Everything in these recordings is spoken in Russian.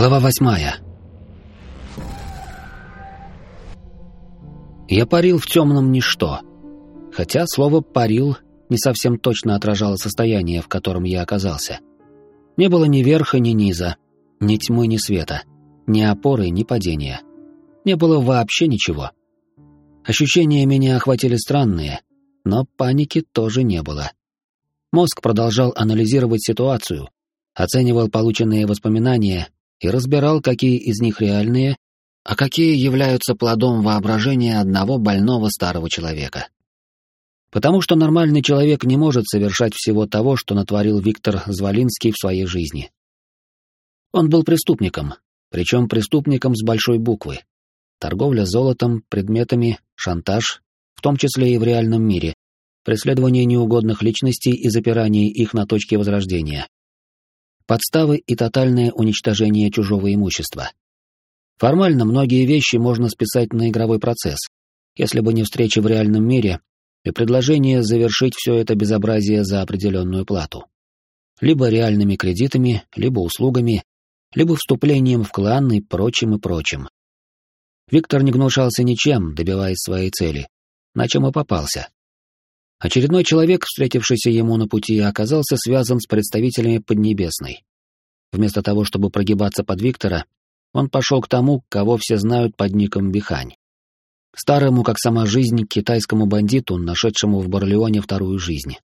Глава восьмая. Я парил в темном ничто. Хотя слово «парил» не совсем точно отражало состояние, в котором я оказался. Не было ни верха, ни низа, ни тьмы, ни света, ни опоры, ни падения. Не было вообще ничего. Ощущения меня охватили странные, но паники тоже не было. Мозг продолжал анализировать ситуацию, оценивал полученные воспоминания и разбирал, какие из них реальные, а какие являются плодом воображения одного больного старого человека. Потому что нормальный человек не может совершать всего того, что натворил Виктор Звалинский в своей жизни. Он был преступником, причем преступником с большой буквы. Торговля золотом, предметами, шантаж, в том числе и в реальном мире, преследование неугодных личностей и запирание их на точке возрождения подставы и тотальное уничтожение чужого имущества. Формально многие вещи можно списать на игровой процесс, если бы не встреча в реальном мире и предложение завершить все это безобразие за определенную плату. Либо реальными кредитами, либо услугами, либо вступлением в клан и прочим и прочим. Виктор не гнушался ничем, добиваясь своей цели, на чем и попался. Очередной человек, встретившийся ему на пути, оказался связан с представителями Поднебесной. Вместо того, чтобы прогибаться под Виктора, он пошел к тому, кого все знают под ником Бихань. Старому, как сама жизнь, китайскому бандиту, нашедшему в Барлеоне вторую жизнь.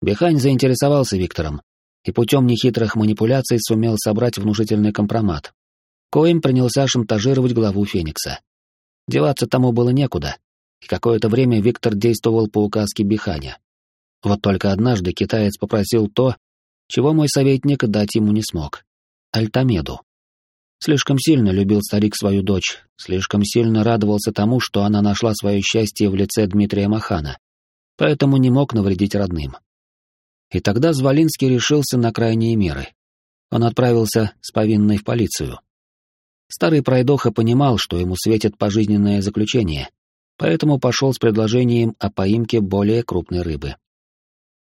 Бихань заинтересовался Виктором и путем нехитрых манипуляций сумел собрать внушительный компромат, коим принялся шантажировать главу Феникса. Деваться тому было некуда, и какое-то время Виктор действовал по указке Биханя. Вот только однажды китаец попросил то, чего мой советник дать ему не смог. Альтамеду. Слишком сильно любил старик свою дочь, слишком сильно радовался тому, что она нашла свое счастье в лице Дмитрия Махана, поэтому не мог навредить родным. И тогда Звалинский решился на крайние меры. Он отправился с повинной в полицию. Старый пройдоха понимал, что ему светит пожизненное заключение, поэтому пошел с предложением о поимке более крупной рыбы.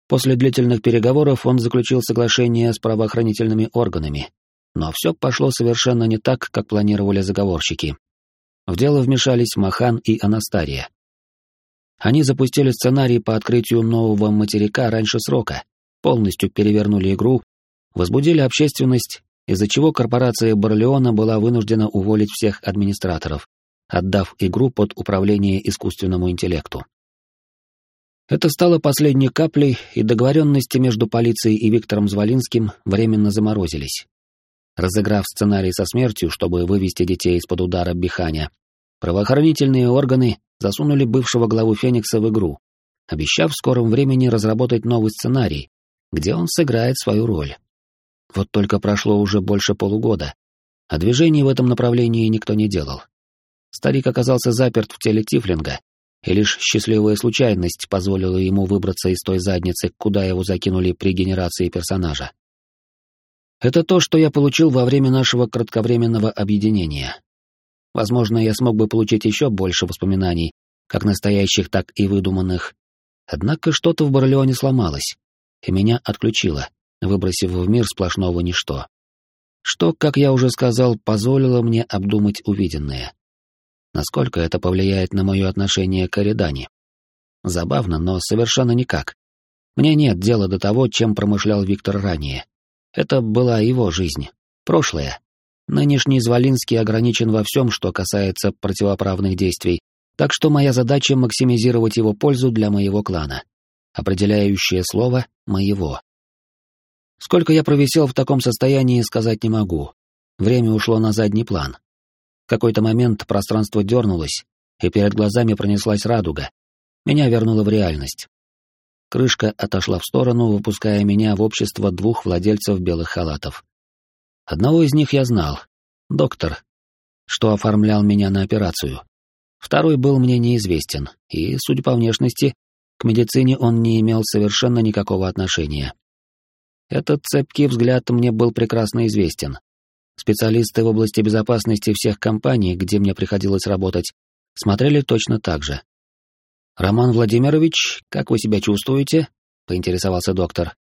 После длительных переговоров он заключил соглашение с правоохранительными органами, но все пошло совершенно не так, как планировали заговорщики. В дело вмешались Махан и Анастария. Они запустили сценарий по открытию нового материка раньше срока, полностью перевернули игру, возбудили общественность, из-за чего корпорация Барлеона была вынуждена уволить всех администраторов, отдав игру под управление искусственному интеллекту. Это стало последней каплей, и договоренности между полицией и Виктором Звалинским временно заморозились. Разыграв сценарий со смертью, чтобы вывести детей из-под удара Биханя, правоохранительные органы засунули бывшего главу Феникса в игру, обещав в скором времени разработать новый сценарий, где он сыграет свою роль. Вот только прошло уже больше полугода, а движений в этом направлении никто не делал. Старик оказался заперт в теле Тифлинга, и лишь счастливая случайность позволила ему выбраться из той задницы, куда его закинули при генерации персонажа. Это то, что я получил во время нашего кратковременного объединения. Возможно, я смог бы получить еще больше воспоминаний, как настоящих, так и выдуманных. Однако что-то в Барлеоне сломалось, и меня отключило, выбросив в мир сплошного ничто. Что, как я уже сказал, позволило мне обдумать увиденное. Насколько это повлияет на мое отношение к Эридане? Забавно, но совершенно никак. Мне нет дела до того, чем промышлял Виктор ранее. Это была его жизнь, прошлое. Нынешний Звалинский ограничен во всем, что касается противоправных действий, так что моя задача — максимизировать его пользу для моего клана. Определяющее слово — моего. Сколько я провисел в таком состоянии, сказать не могу. Время ушло на задний план какой-то момент пространство дернулось, и перед глазами пронеслась радуга. Меня вернуло в реальность. Крышка отошла в сторону, выпуская меня в общество двух владельцев белых халатов. Одного из них я знал — доктор, что оформлял меня на операцию. Второй был мне неизвестен, и, судя по внешности, к медицине он не имел совершенно никакого отношения. Этот цепкий взгляд мне был прекрасно известен, Специалисты в области безопасности всех компаний, где мне приходилось работать, смотрели точно так же. «Роман Владимирович, как вы себя чувствуете?» — поинтересовался доктор.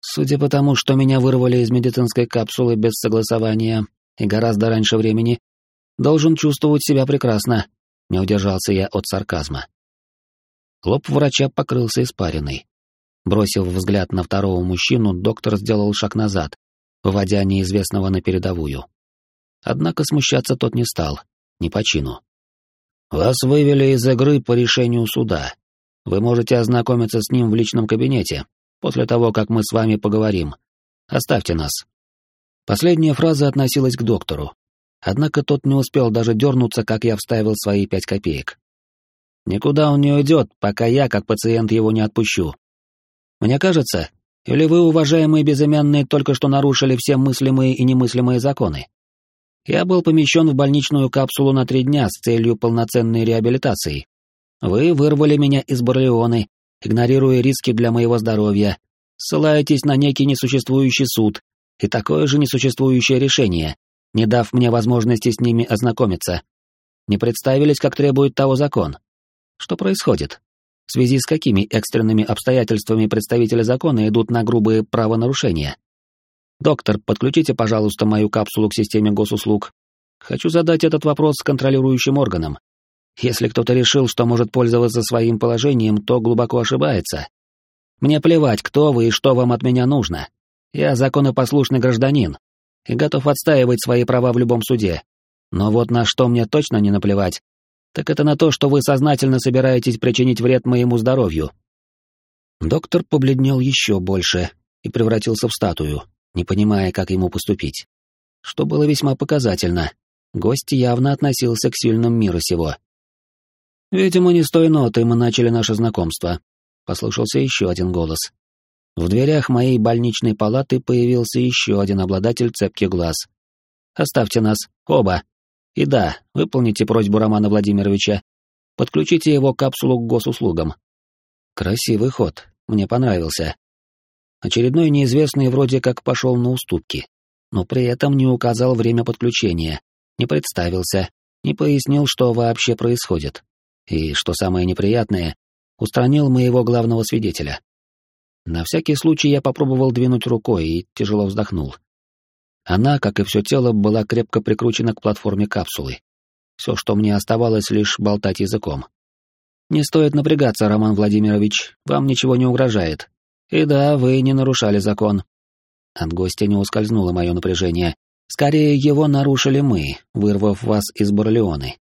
Судя по тому, что меня вырвали из медицинской капсулы без согласования и гораздо раньше времени, должен чувствовать себя прекрасно, не удержался я от сарказма. Лоб врача покрылся испариной. Бросив взгляд на второго мужчину, доктор сделал шаг назад, выводя неизвестного на передовую. Однако смущаться тот не стал, не по чину. «Вас вывели из игры по решению суда. Вы можете ознакомиться с ним в личном кабинете, после того, как мы с вами поговорим. Оставьте нас». Последняя фраза относилась к доктору. Однако тот не успел даже дернуться, как я вставил свои пять копеек. «Никуда он не уйдет, пока я, как пациент, его не отпущу. Мне кажется, или вы, уважаемые безымянные, только что нарушили все мыслимые и немыслимые законы? Я был помещен в больничную капсулу на три дня с целью полноценной реабилитации. Вы вырвали меня из Барлеоны, игнорируя риски для моего здоровья, ссылаетесь на некий несуществующий суд и такое же несуществующее решение, не дав мне возможности с ними ознакомиться. Не представились, как требует того закон. Что происходит? В связи с какими экстренными обстоятельствами представители закона идут на грубые правонарушения? Доктор, подключите, пожалуйста, мою капсулу к системе госуслуг. Хочу задать этот вопрос контролирующим органам. Если кто-то решил, что может пользоваться своим положением, то глубоко ошибается. Мне плевать, кто вы и что вам от меня нужно. Я законопослушный гражданин и готов отстаивать свои права в любом суде. Но вот на что мне точно не наплевать, так это на то, что вы сознательно собираетесь причинить вред моему здоровью. Доктор побледнел еще больше и превратился в статую, не понимая, как ему поступить. Что было весьма показательно. Гость явно относился к сильным мира сего. «Видимо, не с той ноты мы начали наше знакомство», — послышался еще один голос. В дверях моей больничной палаты появился еще один обладатель цепких глаз. «Оставьте нас, оба. И да, выполните просьбу Романа Владимировича. Подключите его капсулу к госуслугам». Красивый ход, мне понравился. Очередной неизвестный вроде как пошел на уступки, но при этом не указал время подключения, не представился, не пояснил, что вообще происходит и, что самое неприятное, устранил моего главного свидетеля. На всякий случай я попробовал двинуть рукой и тяжело вздохнул. Она, как и все тело, была крепко прикручена к платформе капсулы. Все, что мне оставалось, лишь болтать языком. «Не стоит напрягаться, Роман Владимирович, вам ничего не угрожает. И да, вы не нарушали закон». От гостя не ускользнуло мое напряжение. Скорее, его нарушили мы, вырвав вас из Барлеоны.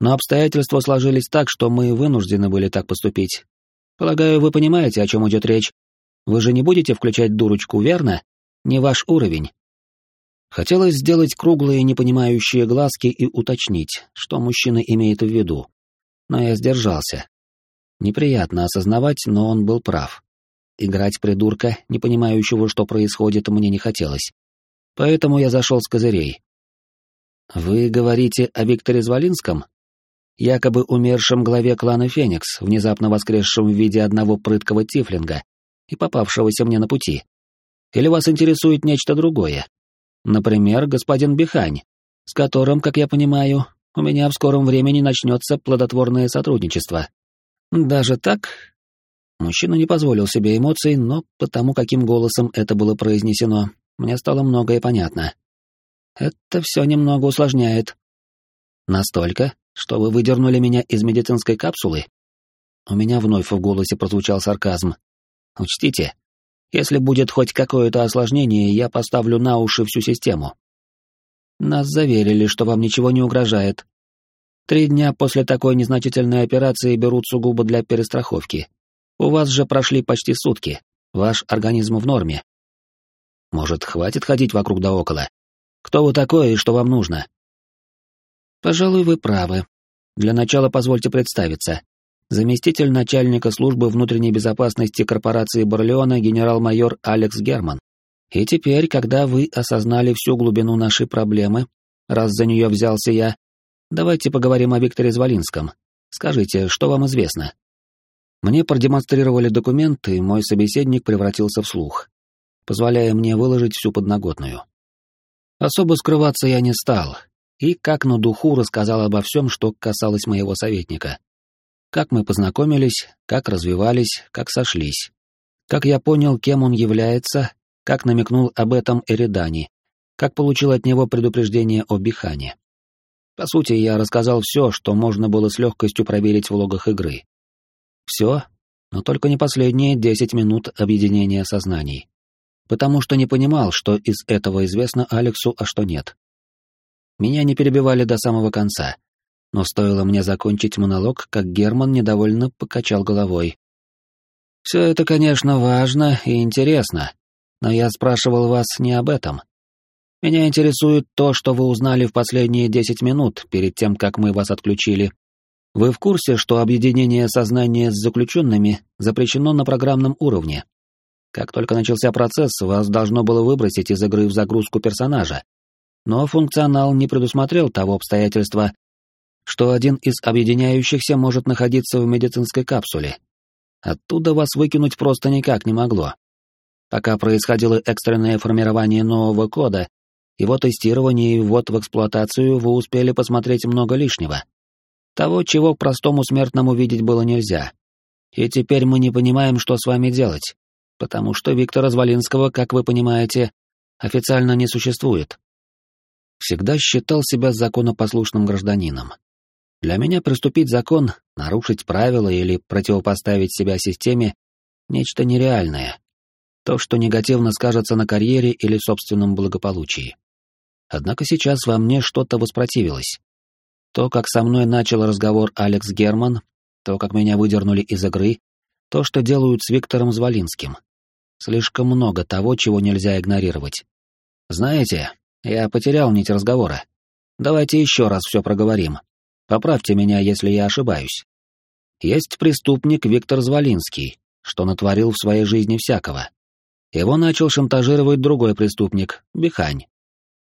Но обстоятельства сложились так, что мы вынуждены были так поступить. Полагаю, вы понимаете, о чем идет речь. Вы же не будете включать дурочку, верно? Не ваш уровень. Хотелось сделать круглые непонимающие глазки и уточнить, что мужчина имеет в виду. Но я сдержался. Неприятно осознавать, но он был прав. Играть придурка, не понимающего, что происходит, мне не хотелось. Поэтому я зашел с козырей. «Вы говорите о Викторе Звалинском?» якобы умершем главе клана Феникс, внезапно воскресшем в виде одного прыткого тифлинга и попавшегося мне на пути? Или вас интересует нечто другое? Например, господин Бихань, с которым, как я понимаю, у меня в скором времени начнется плодотворное сотрудничество. Даже так? Мужчина не позволил себе эмоций, но потому, каким голосом это было произнесено, мне стало многое понятно. Это все немного усложняет. Настолько, что вы выдернули меня из медицинской капсулы? У меня вновь в голосе прозвучал сарказм. Учтите, если будет хоть какое-то осложнение, я поставлю на уши всю систему. Нас заверили, что вам ничего не угрожает. Три дня после такой незначительной операции берут сугубо для перестраховки. У вас же прошли почти сутки. Ваш организм в норме. Может, хватит ходить вокруг да около? Кто вы такой и что вам нужно? Пожалуй, вы правы. Для начала позвольте представиться. Заместитель начальника службы внутренней безопасности корпорации Барлеона генерал-майор Алекс Герман. И теперь, когда вы осознали всю глубину нашей проблемы, раз за нее взялся я, давайте поговорим о Викторе Звалинском. Скажите, что вам известно? Мне продемонстрировали документы, и мой собеседник превратился в слух, позволяя мне выложить всю подноготную. Особо скрываться я не стал, и как на духу рассказал обо всем, что касалось моего советника. Как мы познакомились, как развивались, как сошлись. Как я понял, кем он является, как намекнул об этом Эридани, как получил от него предупреждение о Бихане. По сути, я рассказал все, что можно было с легкостью проверить в логах игры. Все, но только не последние десять минут объединения сознаний. Потому что не понимал, что из этого известно Алексу, а что нет. Меня не перебивали до самого конца, но стоило мне закончить монолог, как Герман недовольно покачал головой. «Все это, конечно, важно и интересно, но я спрашивал вас не об этом. Меня интересует то, что вы узнали в последние десять минут перед тем, как мы вас отключили. Вы в курсе, что объединение сознания с заключенными запрещено на программном уровне? Как только начался процесс, вас должно было выбросить из игры в загрузку персонажа. Но функционал не предусмотрел того обстоятельства, что один из объединяющихся может находиться в медицинской капсуле. Оттуда вас выкинуть просто никак не могло. Пока происходило экстренное формирование нового кода, его тестирование и ввод в эксплуатацию вы успели посмотреть много лишнего. Того, чего простому смертному видеть было нельзя. И теперь мы не понимаем, что с вами делать, потому что Виктора Звалинского, как вы понимаете, официально не существует. Всегда считал себя законопослушным гражданином. Для меня приступить закон, нарушить правила или противопоставить себя системе — нечто нереальное. То, что негативно скажется на карьере или собственном благополучии. Однако сейчас во мне что-то воспротивилось. То, как со мной начал разговор Алекс Герман, то, как меня выдернули из игры, то, что делают с Виктором Звалинским. Слишком много того, чего нельзя игнорировать. Знаете, я потерял нить разговора. Давайте еще раз все проговорим. Поправьте меня, если я ошибаюсь. Есть преступник Виктор Звалинский, что натворил в своей жизни всякого. Его начал шантажировать другой преступник, Бихань.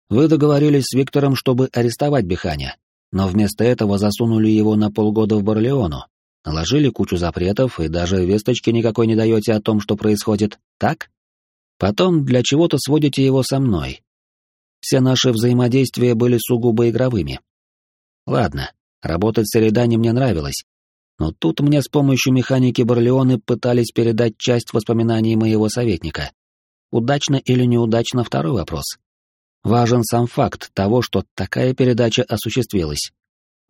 Вы договорились с Виктором, чтобы арестовать Биханя, но вместо этого засунули его на полгода в Барлеону, наложили кучу запретов и даже весточки никакой не даете о том, что происходит, так? Потом для чего-то сводите его со мной. Все наши взаимодействия были сугубо игровыми. Ладно, работать с Эридани мне нравилось, но тут мне с помощью механики Барлеоны пытались передать часть воспоминаний моего советника. Удачно или неудачно — второй вопрос. Важен сам факт того, что такая передача осуществилась.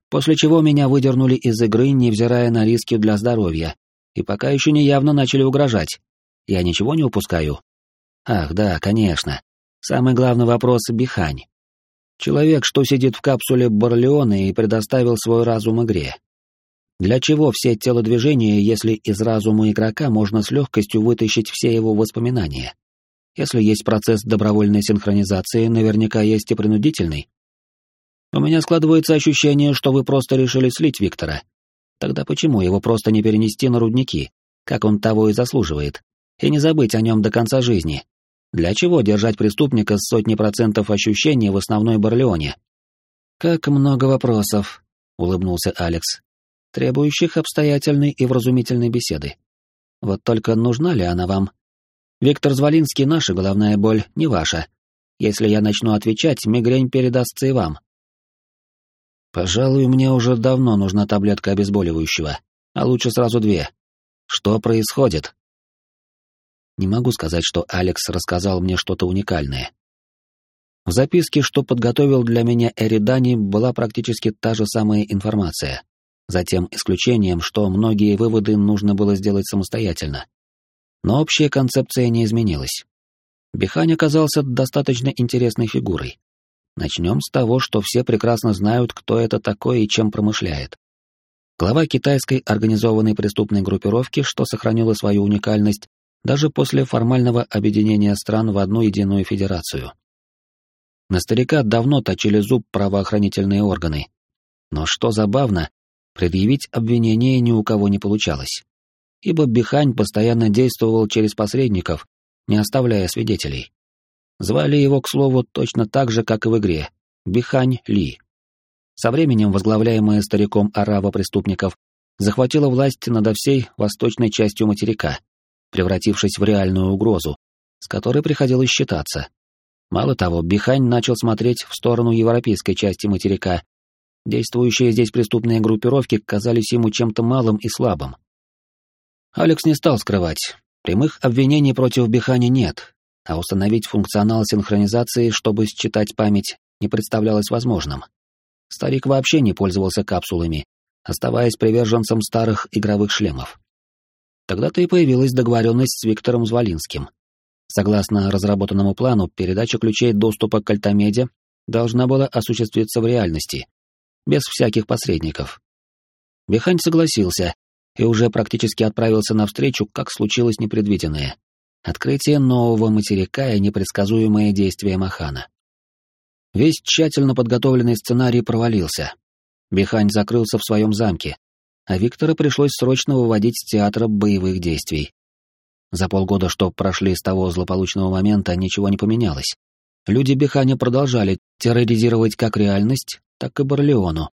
После чего меня выдернули из игры, невзирая на риски для здоровья, и пока еще не явно начали угрожать. Я ничего не упускаю? Ах, да, конечно. Самый главный вопрос — Бихань. Человек, что сидит в капсуле Барлеона и предоставил свой разум игре. Для чего все телодвижения, если из разума игрока можно с легкостью вытащить все его воспоминания? Если есть процесс добровольной синхронизации, наверняка есть и принудительный. У меня складывается ощущение, что вы просто решили слить Виктора. Тогда почему его просто не перенести на рудники, как он того и заслуживает, и не забыть о нем до конца жизни? Для чего держать преступника с сотней процентов ощущений в основной Барлеоне? «Как много вопросов», — улыбнулся Алекс, требующих обстоятельной и вразумительной беседы. «Вот только нужна ли она вам?» Виктор Звалинский — наша головная боль, не ваша. Если я начну отвечать, мигрень передастся и вам. Пожалуй, мне уже давно нужна таблетка обезболивающего, а лучше сразу две. Что происходит? Не могу сказать, что Алекс рассказал мне что-то уникальное. В записке, что подготовил для меня Эридани, была практически та же самая информация, за тем исключением, что многие выводы нужно было сделать самостоятельно. Но общая концепция не изменилась. Бихань оказался достаточно интересной фигурой. Начнем с того, что все прекрасно знают, кто это такой и чем промышляет. Глава китайской организованной преступной группировки, что сохранила свою уникальность даже после формального объединения стран в одну единую федерацию. На старика давно точили зуб правоохранительные органы. Но что забавно, предъявить обвинение ни у кого не получалось ибо Бихань постоянно действовал через посредников, не оставляя свидетелей. Звали его, к слову, точно так же, как и в игре — Бихань Ли. Со временем возглавляемая стариком арава преступников захватила власть над всей восточной частью материка, превратившись в реальную угрозу, с которой приходилось считаться. Мало того, Бихань начал смотреть в сторону европейской части материка. Действующие здесь преступные группировки казались ему чем-то малым и слабым. Алекс не стал скрывать. Прямых обвинений против Бихани нет, а установить функционал синхронизации, чтобы считать память, не представлялось возможным. Старик вообще не пользовался капсулами, оставаясь приверженцем старых игровых шлемов. Тогда-то и появилась договоренность с Виктором Звалинским. Согласно разработанному плану, передача ключей доступа к Альтамеде должна была осуществиться в реальности, без всяких посредников. Бехань согласился и уже практически отправился навстречу, как случилось непредвиденное. Открытие нового материка и непредсказуемое действие Махана. Весь тщательно подготовленный сценарий провалился. Бихань закрылся в своем замке, а Виктора пришлось срочно выводить с театра боевых действий. За полгода, что прошли с того злополучного момента, ничего не поменялось. Люди Биханя продолжали терроризировать как реальность, так и Барлеону,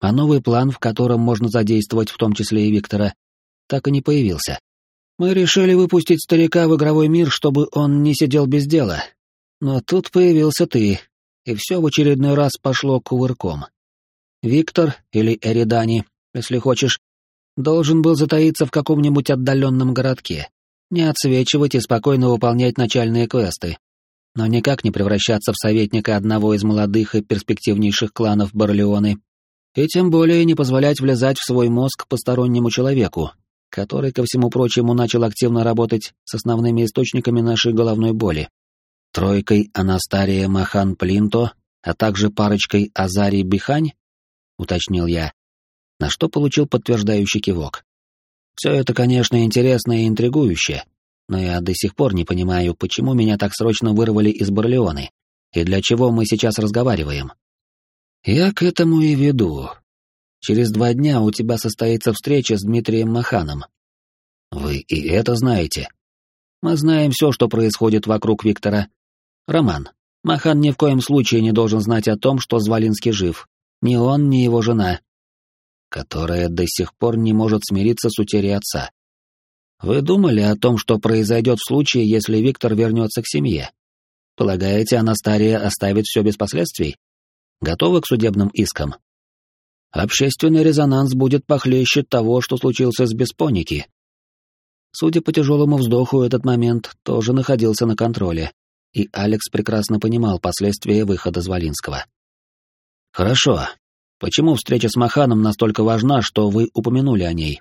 а новый план, в котором можно задействовать в том числе и Виктора, так и не появился. Мы решили выпустить старика в игровой мир, чтобы он не сидел без дела. Но тут появился ты, и все в очередной раз пошло кувырком. Виктор, или Эридани, если хочешь, должен был затаиться в каком-нибудь отдаленном городке, не отсвечивать и спокойно выполнять начальные квесты, но никак не превращаться в советника одного из молодых и перспективнейших кланов Барлеоны, и тем более не позволять влезать в свой мозг постороннему человеку, который, ко всему прочему, начал активно работать с основными источниками нашей головной боли. Тройкой Анастария Махан Плинто, а также парочкой Азарий Бихань, уточнил я, на что получил подтверждающий кивок. Все это, конечно, интересно и интригующе, но я до сих пор не понимаю, почему меня так срочно вырвали из Барлеоны, и для чего мы сейчас разговариваем. Я к этому и веду. Через два дня у тебя состоится встреча с Дмитрием Маханом. Вы и это знаете. Мы знаем все, что происходит вокруг Виктора. Роман, Махан ни в коем случае не должен знать о том, что Звалинский жив. Ни он, ни его жена. Которая до сих пор не может смириться с утерей отца. Вы думали о том, что произойдет в случае, если Виктор вернется к семье? Полагаете, Анастария оставит все без последствий? Готовы к судебным искам? Общественный резонанс будет похлеще того, что случился с Беспоники. Судя по тяжелому вздоху, этот момент тоже находился на контроле, и Алекс прекрасно понимал последствия выхода Звалинского. «Хорошо. Почему встреча с Маханом настолько важна, что вы упомянули о ней?»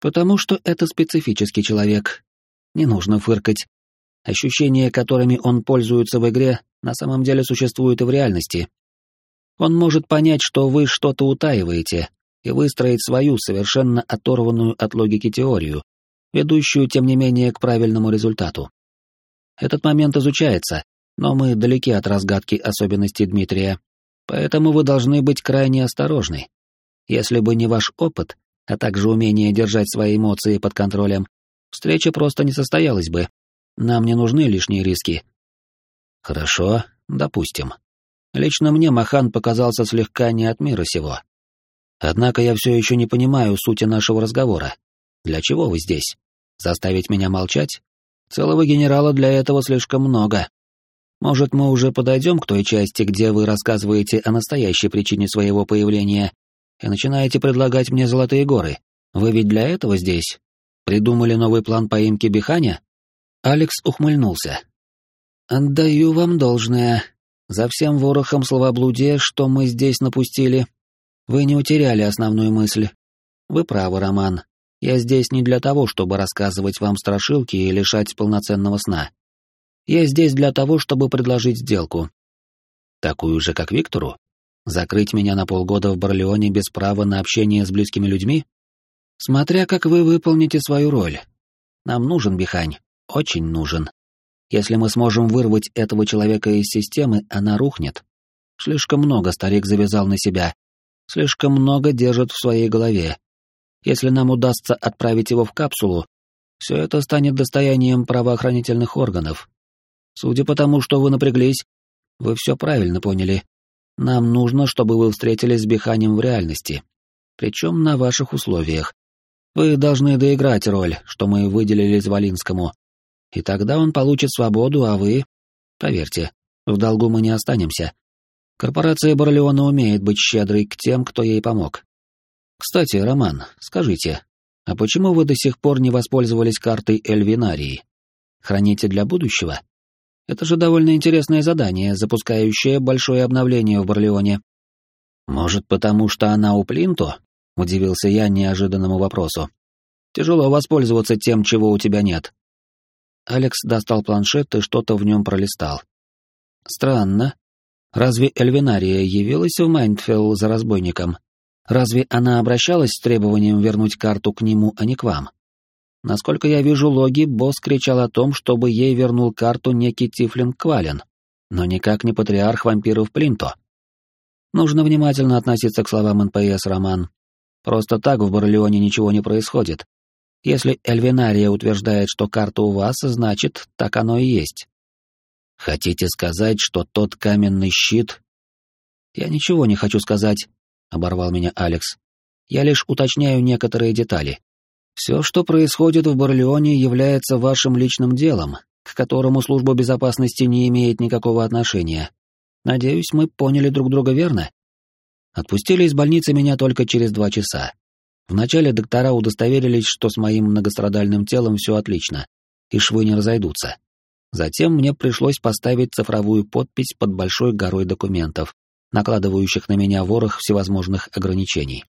Потому что это специфический человек. Не нужно фыркать. Ощущения, которыми он пользуется в игре, на самом деле существуют и в реальности. Он может понять, что вы что-то утаиваете, и выстроить свою, совершенно оторванную от логики теорию, ведущую, тем не менее, к правильному результату. Этот момент изучается, но мы далеки от разгадки особенностей Дмитрия, поэтому вы должны быть крайне осторожны. Если бы не ваш опыт, а также умение держать свои эмоции под контролем, встреча просто не состоялась бы. Нам не нужны лишние риски. Хорошо, допустим. Лично мне Махан показался слегка не от мира сего. Однако я все еще не понимаю сути нашего разговора. Для чего вы здесь? Заставить меня молчать? Целого генерала для этого слишком много. Может, мы уже подойдем к той части, где вы рассказываете о настоящей причине своего появления, и начинаете предлагать мне золотые горы. Вы ведь для этого здесь? Придумали новый план поимки Биханя?» Алекс ухмыльнулся. «Отдаю вам должное. За всем ворохом словоблудия, что мы здесь напустили, вы не утеряли основную мысль. Вы правы, Роман. Я здесь не для того, чтобы рассказывать вам страшилки и лишать полноценного сна. Я здесь для того, чтобы предложить сделку. Такую же, как Виктору? Закрыть меня на полгода в Барлеоне без права на общение с близкими людьми? Смотря как вы выполните свою роль. Нам нужен Бихань, очень нужен. Если мы сможем вырвать этого человека из системы, она рухнет. Слишком много старик завязал на себя. Слишком много держит в своей голове. Если нам удастся отправить его в капсулу, все это станет достоянием правоохранительных органов. Судя по тому, что вы напряглись, вы все правильно поняли. Нам нужно, чтобы вы встретились с Биханем в реальности. Причем на ваших условиях. Вы должны доиграть роль, что мы выделили Звалинскому. И тогда он получит свободу, а вы... Поверьте, в долгу мы не останемся. Корпорация Барлеона умеет быть щедрой к тем, кто ей помог. Кстати, Роман, скажите, А почему вы до сих пор не воспользовались картой Эльвинарии? Храните для будущего? Это же довольно интересное задание, запускающее большое обновление в Барлеоне. Может, потому что она у Плинто? Удивился я неожиданному вопросу. Тяжело воспользоваться тем, чего у тебя нет. Алекс достал планшет и что-то в нем пролистал. Странно. Разве Эльвинария явилась в Майндфелл за разбойником? Разве она обращалась с требованием вернуть карту к нему, а не к вам? Насколько я вижу логи, босс кричал о том, чтобы ей вернул карту некий Тифлин Квален, но никак не патриарх вампиров Плинто. Нужно внимательно относиться к словам НПС, Роман. Просто так в Барлеоне ничего не происходит. Если Эльвинария утверждает, что карта у вас, значит, так оно и есть. Хотите сказать, что тот каменный щит... Я ничего не хочу сказать, — оборвал меня Алекс. Я лишь уточняю некоторые детали. Все, что происходит в Барлеоне, является вашим личным делом, к которому служба безопасности не имеет никакого отношения. Надеюсь, мы поняли друг друга верно? Отпустили из больницы меня только через два часа. Вначале доктора удостоверились, что с моим многострадальным телом все отлично, и швы не разойдутся. Затем мне пришлось поставить цифровую подпись под большой горой документов, накладывающих на меня ворох всевозможных ограничений.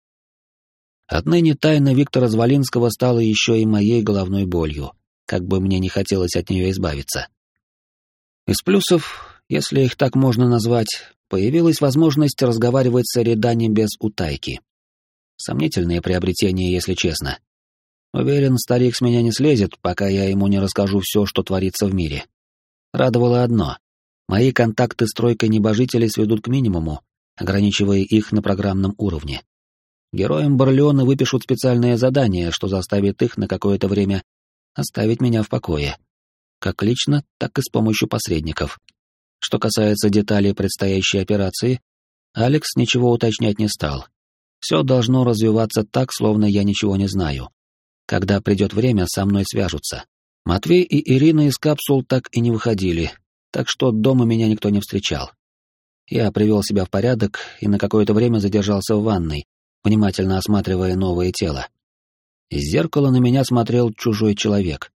Отныне тайна Виктора Звалинского стала еще и моей головной болью, как бы мне не хотелось от нее избавиться. Из плюсов, если их так можно назвать, появилась возможность разговаривать с Эридани без утайки. Сомнительное приобретение, если честно. Уверен, старик с меня не слезет, пока я ему не расскажу все, что творится в мире. Радовало одно. Мои контакты с тройкой небожителей сведут к минимуму, ограничивая их на программном уровне. Героям Барлеона выпишут специальное задание, что заставит их на какое-то время оставить меня в покое. Как лично, так и с помощью посредников. Что касается деталей предстоящей операции, Алекс ничего уточнять не стал. Все должно развиваться так, словно я ничего не знаю. Когда придет время, со мной свяжутся. Матвей и Ирина из капсул так и не выходили, так что дома меня никто не встречал. Я привел себя в порядок и на какое-то время задержался в ванной, внимательно осматривая новое тело. Из зеркала на меня смотрел чужой человек.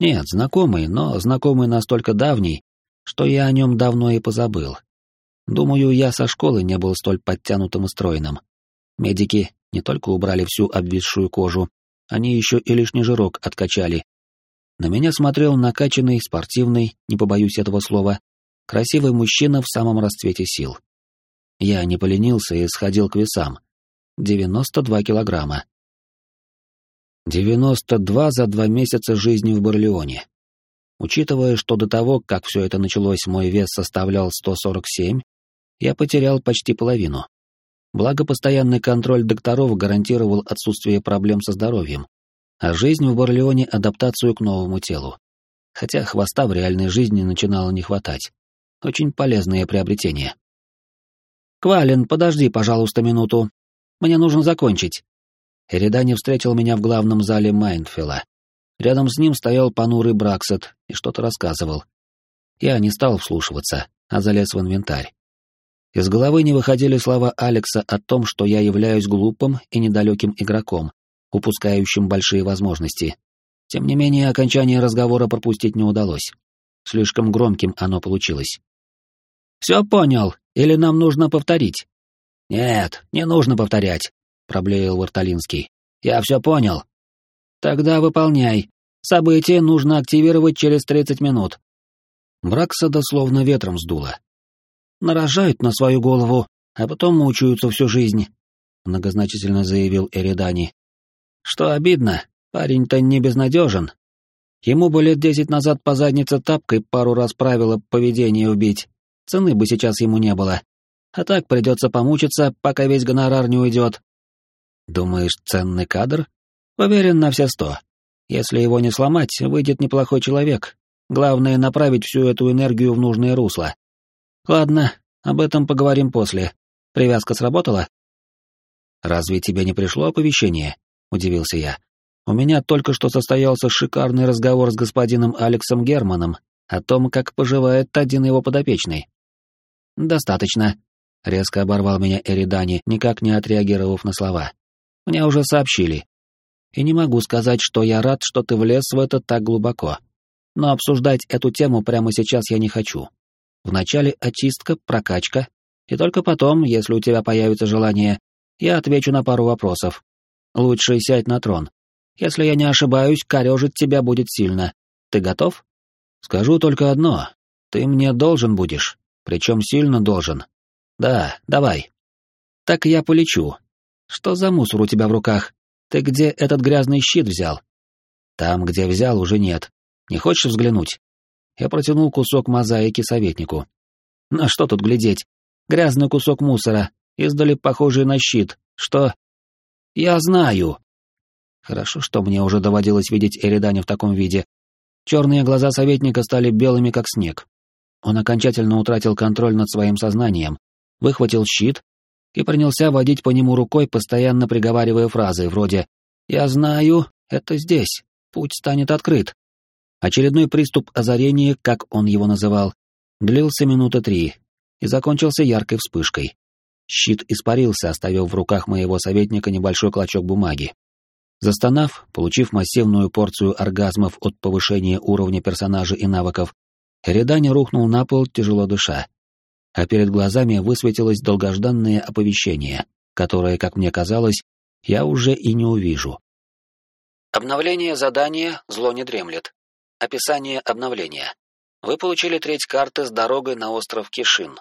Нет, знакомый, но знакомый настолько давний, что я о нем давно и позабыл. Думаю, я со школы не был столь подтянутым и стройным. Медики не только убрали всю обвисшую кожу, они еще и лишний жирок откачали. На меня смотрел накачанный, спортивный, не побоюсь этого слова, красивый мужчина в самом расцвете сил. Я не поленился и сходил к весам — 92 килограмма. 92 за два месяца жизни в Барлеоне. Учитывая, что до того, как все это началось, мой вес составлял 147, я потерял почти половину. Благо, постоянный контроль докторов гарантировал отсутствие проблем со здоровьем, а жизнь в Барлеоне — адаптацию к новому телу. Хотя хвоста в реальной жизни начинало не хватать. Очень полезное приобретение. «Квалин, подожди, пожалуйста, минуту», мне нужно закончить. Эридани встретил меня в главном зале Майнфилла. Рядом с ним стоял понурый Браксет и что-то рассказывал. Я не стал вслушиваться, а залез в инвентарь. Из головы не выходили слова Алекса о том, что я являюсь глупым и недалеким игроком, упускающим большие возможности. Тем не менее, окончание разговора пропустить не удалось. Слишком громким оно получилось. «Все понял, или нам нужно повторить?» «Нет, не нужно повторять», — проблеял Варталинский. «Я все понял». «Тогда выполняй. Событие нужно активировать через тридцать минут». Бракса дословно ветром сдуло. «Нарожают на свою голову, а потом мучаются всю жизнь», — многозначительно заявил Эридани. «Что обидно, парень-то не безнадежен. Ему бы лет десять назад по заднице тапкой пару раз правила поведения убить. Цены бы сейчас ему не было. А так придется помучиться, пока весь гонорар не уйдет. Думаешь, ценный кадр? Уверен на все сто. Если его не сломать, выйдет неплохой человек. Главное — направить всю эту энергию в нужное русло. Ладно, об этом поговорим после. Привязка сработала? Разве тебе не пришло оповещение? Удивился я. У меня только что состоялся шикарный разговор с господином Алексом Германом о том, как поживает один его подопечный. Достаточно, Резко оборвал меня Эридани, никак не отреагировав на слова. Мне уже сообщили. И не могу сказать, что я рад, что ты влез в это так глубоко. Но обсуждать эту тему прямо сейчас я не хочу. Вначале очистка, прокачка, и только потом, если у тебя появится желание, я отвечу на пару вопросов. Лучше сядь на трон. Если я не ошибаюсь, корежить тебя будет сильно. Ты готов? Скажу только одно. Ты мне должен будешь, причем сильно должен. Да, давай. Так я полечу. Что за мусор у тебя в руках? Ты где этот грязный щит взял? Там, где взял, уже нет. Не хочешь взглянуть? Я протянул кусок мозаики советнику. На что тут глядеть? Грязный кусок мусора, издали похожий на щит. Что? Я знаю. Хорошо, что мне уже доводилось видеть Эридани в таком виде. Черные глаза советника стали белыми, как снег. Он окончательно утратил контроль над своим сознанием, выхватил щит и принялся водить по нему рукой, постоянно приговаривая фразы вроде «Я знаю, это здесь, путь станет открыт». Очередной приступ озарения, как он его называл, длился минуты три и закончился яркой вспышкой. Щит испарился, оставив в руках моего советника небольшой клочок бумаги. Застонав, получив массивную порцию оргазмов от повышения уровня персонажа и навыков, Эридани рухнул на пол, тяжело дыша а перед глазами высветилось долгожданное оповещение, которое, как мне казалось, я уже и не увижу. Обновление задания «Зло не дремлет». Описание обновления. Вы получили треть карты с дорогой на остров Кишин.